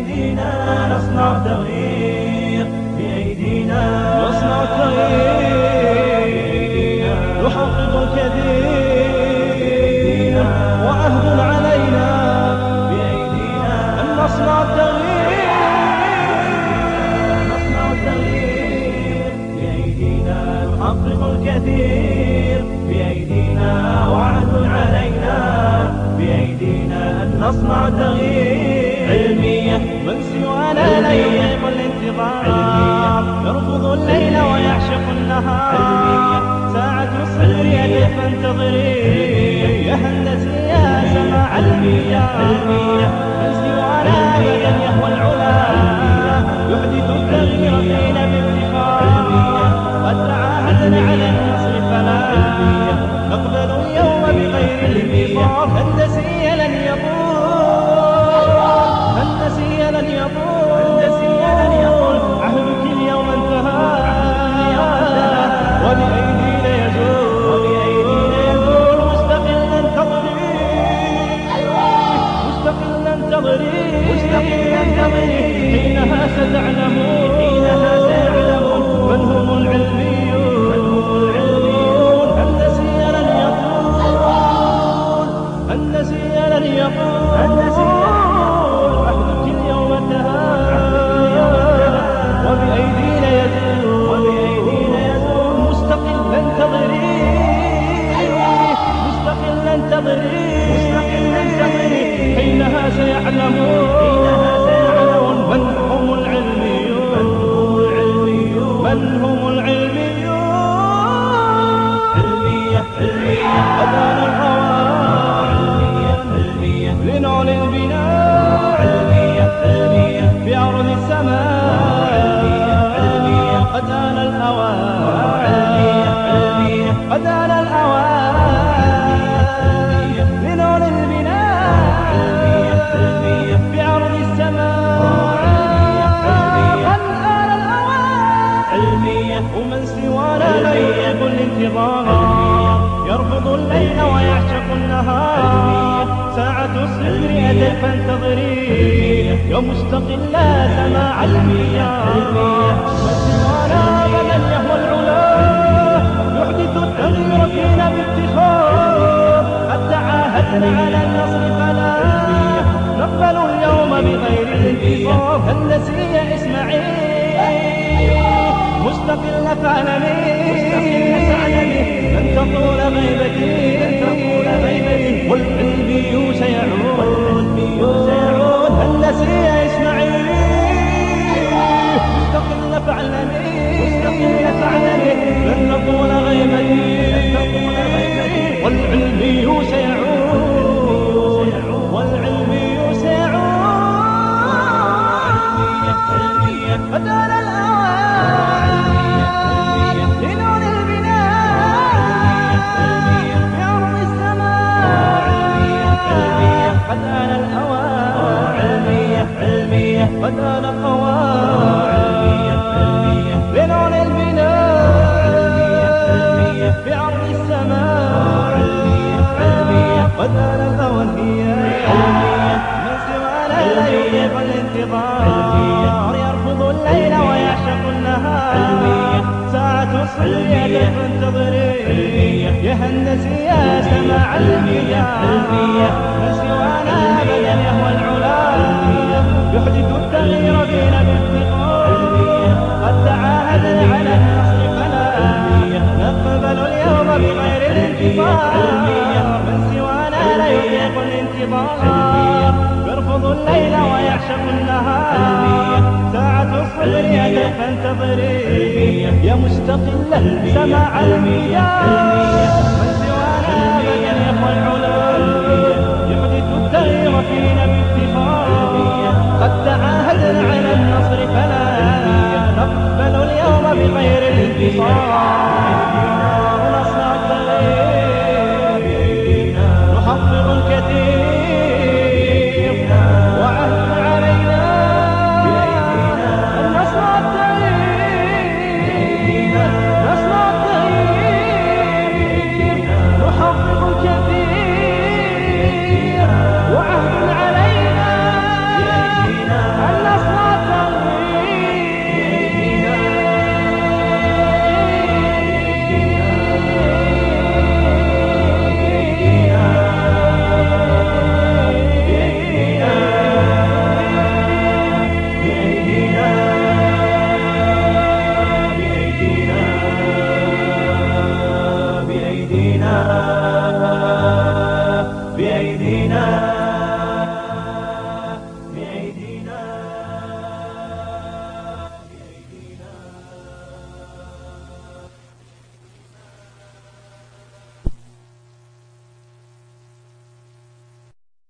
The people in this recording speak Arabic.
بأيدينا نصنع التغيير بأيدينا نصنع التغيير نحقق الكثير وعهد علينا بأيدينا أن نصنع التغيير. نصنع التغيير بأيدينا نحقق الكثير بأيدينا وعهد علينا بأيدينا أن نصنع التغيير. علمية. من سوانا لا يطيق الانتظار. يرفض الليل ويعشق النهار. ساعة الصبر يدي فانتظري. يا هندسي يا سماع المياه من سوانا ابدا يهوى العلا. يحدث التغيير فينا بافتخار قد تعاهدنا على النصر فلا. نقبل اليوم بغير الانتصار قد آن الأوان علمية. في أرض السماء. قد آن الأوان ومن سوانا. يحب الانتظار. يرفض الليل ويعشق النهار ساعة الصفر أتت فانتظري يا مستقلا سماع المياه من سوانا أبدا يهوى فينا بافتخار قد تعاهدنا على النصر فلا نقبل اليوم بغير الانتصار هندسي يا إسماعيل مستقل فعلمي لن تطول غيبتي المياه من سوانا أبدا يهوى العلا يحدث التغيير فينا بافتقار قد تعاهدنا على النصر فلا نقبل اليوم بغير الانتصار من سوانا لا يطيق الانتظار. يرفض الليل ويعشق النهار. ساعة الصبر يدف فانتظري. يا مستقلا سماع المياه. من